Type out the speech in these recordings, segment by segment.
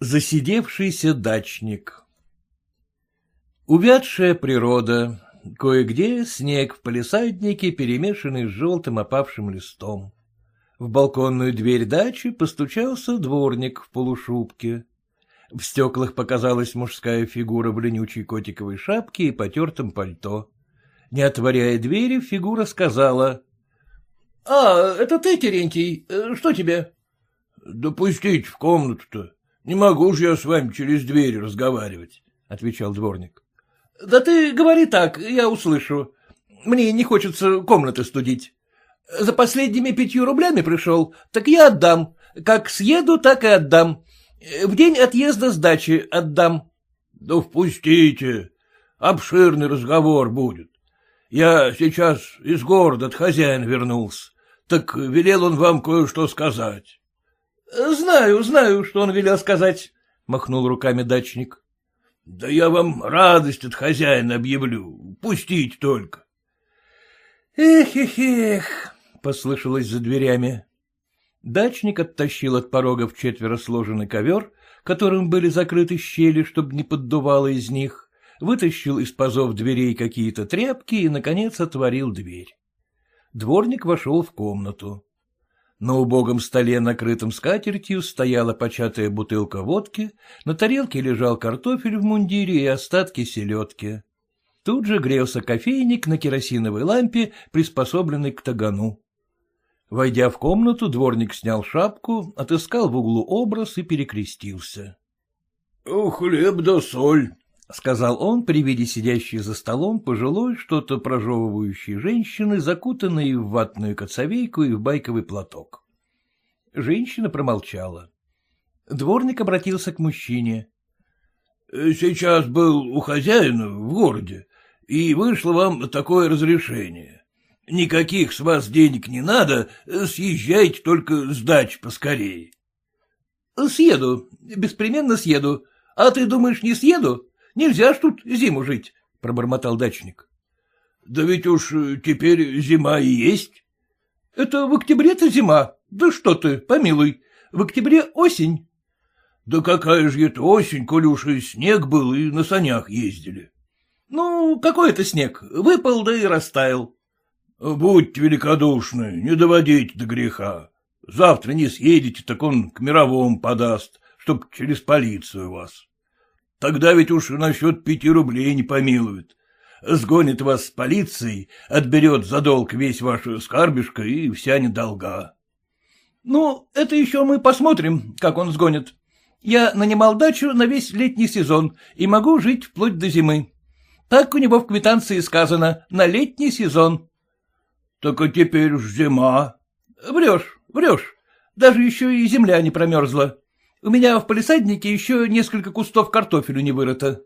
Засидевшийся дачник Увядшая природа, кое-где снег в палисаднике, перемешанный с желтым опавшим листом. В балконную дверь дачи постучался дворник в полушубке. В стеклах показалась мужская фигура в ленючей котиковой шапке и потертом пальто. Не отворяя двери, фигура сказала. — А, это ты, Терентий, что тебе? — Допустить в комнату-то. Не могу же я с вами через дверь разговаривать, — отвечал дворник. — Да ты говори так, я услышу. Мне не хочется комнаты студить. За последними пятью рублями пришел, так я отдам. Как съеду, так и отдам. В день отъезда сдачи отдам. — Да впустите. Обширный разговор будет. Я сейчас из города от хозяина вернулся. Так велел он вам кое-что сказать. — Знаю, знаю, что он велел сказать, — махнул руками дачник. — Да я вам радость от хозяина объявлю. Пустите только. — Эх, эх, эх, — послышалось за дверями. Дачник оттащил от порога в четверо сложенный ковер, которым были закрыты щели, чтобы не поддувало из них, вытащил из пазов дверей какие-то тряпки и, наконец, отворил дверь. Дворник вошел в комнату. На убогом столе, накрытом скатертью, стояла початая бутылка водки, на тарелке лежал картофель в мундире и остатки селедки. Тут же грелся кофейник на керосиновой лампе, приспособленный к тагану. Войдя в комнату, дворник снял шапку, отыскал в углу образ и перекрестился. — Хлеб да соль, — сказал он при виде сидящей за столом пожилой, что-то прожевывающей женщины, закутанной в ватную коцовейку и в байковый платок. Женщина промолчала. Дворник обратился к мужчине. — Сейчас был у хозяина в городе, и вышло вам такое разрешение. Никаких с вас денег не надо, съезжайте только с дач поскорее. — Съеду, беспременно съеду. А ты думаешь, не съеду? Нельзя ж тут зиму жить, — пробормотал дачник. — Да ведь уж теперь зима и есть. — Это в октябре-то зима. Да что ты, помилуй, в октябре осень. — Да какая же это осень, коли уж и снег был, и на санях ездили. — Ну, какой это снег? Выпал, да и растаял. — Будьте великодушны, не доводите до греха. Завтра не съедете, так он к мировому подаст, чтоб через полицию вас. Тогда ведь уж насчет пяти рублей не помилует. Сгонит вас с полицией, отберет за долг весь ваш скарбишко и вся недолга. — Ну, это еще мы посмотрим, как он сгонит. Я нанимал дачу на весь летний сезон и могу жить вплоть до зимы. Так у него в квитанции сказано «на летний сезон». — Так а теперь уж зима. — Врешь, врешь. Даже еще и земля не промерзла. У меня в палисаднике еще несколько кустов картофеля не вырыто.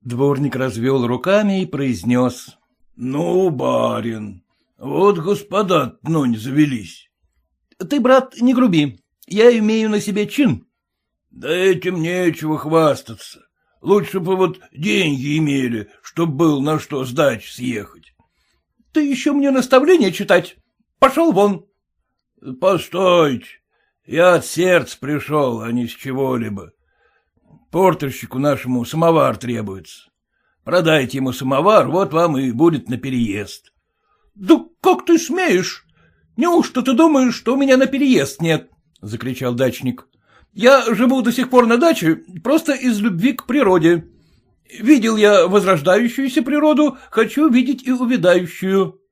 Дворник развел руками и произнес. — Ну, барин, вот господа но не завелись. — Ты, брат, не груби. Я имею на себе чин. — Да этим нечего хвастаться. Лучше бы вот деньги имели, чтоб был на что сдачи съехать. Ты еще мне наставление читать? Пошел вон. — Постойте, я от сердца пришел, а не с чего-либо. Портерщику нашему самовар требуется. Продайте ему самовар, вот вам и будет на переезд. — Да как ты смеешь? Неужто ты думаешь, что у меня на переезд нет? — закричал дачник. — Я живу до сих пор на даче просто из любви к природе. Видел я возрождающуюся природу, хочу видеть и увядающую. —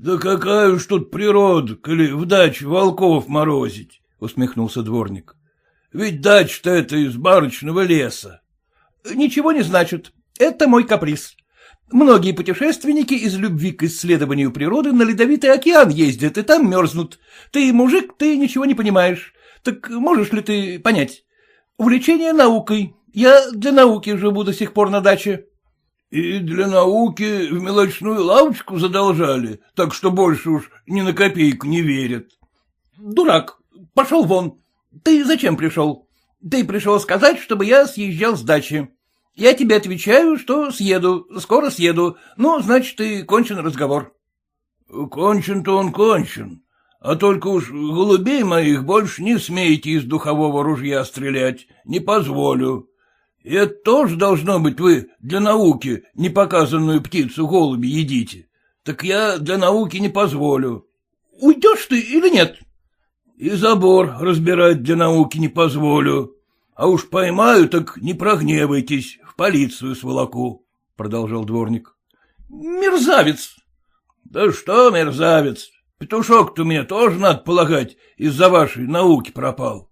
Да какая уж тут природа, коли в даче волков морозить, — усмехнулся дворник. — Ведь дача-то это из барочного леса. — Ничего не значит. Это мой каприз. Многие путешественники из любви к исследованию природы на ледовитый океан ездят и там мерзнут. Ты мужик, ты ничего не понимаешь. Так можешь ли ты понять? Увлечение наукой, я для науки живу до сих пор на даче. — И для науки в мелочную лавочку задолжали, так что больше уж ни на копейку не верят. — Дурак, пошел вон. Ты зачем пришел? Ты пришел сказать, чтобы я съезжал с дачи. Я тебе отвечаю, что съеду, скоро съеду, ну, значит, и кончен разговор. — Кончен-то он кончен, А только уж голубей моих больше не смеете из духового ружья стрелять, не позволю. Это тоже должно быть вы для науки непоказанную птицу голуби едите. Так я для науки не позволю. Уйдешь ты или нет? И забор разбирать для науки не позволю. А уж поймаю, так не прогневайтесь, в полицию сволоку, — продолжал дворник. — Мерзавец! — Да что мерзавец? Петушок-то у меня тоже, надо полагать, из-за вашей науки пропал.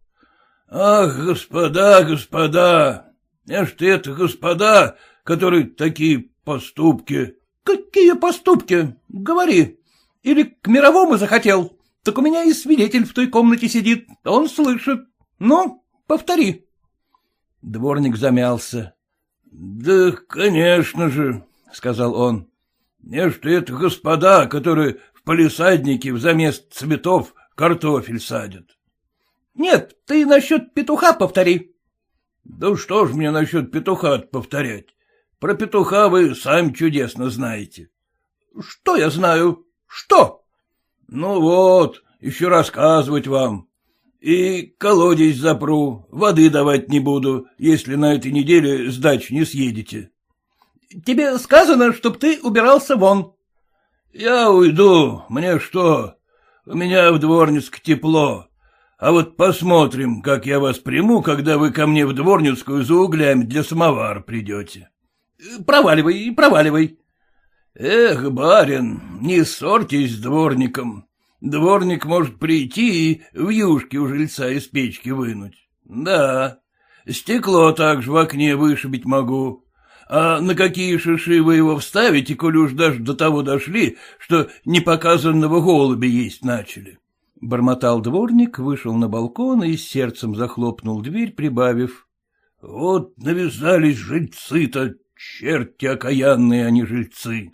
Ах, господа, господа, аж ты это господа, которые такие поступки. Какие поступки? Говори. Или к мировому захотел? Так у меня и свидетель в той комнате сидит, он слышит. Ну, повтори. Дворник замялся. — Да, конечно же, — сказал он. — Не что это господа, которые Полисадники взамест цветов картофель садят. — Нет, ты насчет петуха повтори. — Да что ж мне насчет петуха повторять? Про петуха вы сами чудесно знаете. — Что я знаю? Что? — Ну вот, еще рассказывать вам. И колодец запру, воды давать не буду, если на этой неделе с дач не съедете. — Тебе сказано, чтоб ты убирался вон. Я уйду, мне что? У меня в дворницке тепло. А вот посмотрим, как я вас приму, когда вы ко мне в дворницкую за углями для самовара придете. Проваливай, проваливай. Эх, барин, не ссорьтесь с дворником. Дворник может прийти и в юшке у жильца из печки вынуть. Да, стекло также в окне вышибить могу. А на какие шиши вы его вставите, коли уж даже до того дошли, что непоказанного голубя есть начали? Бормотал дворник, вышел на балкон и сердцем захлопнул дверь, прибавив. — Вот навязались жильцы-то, черти окаянные они жильцы.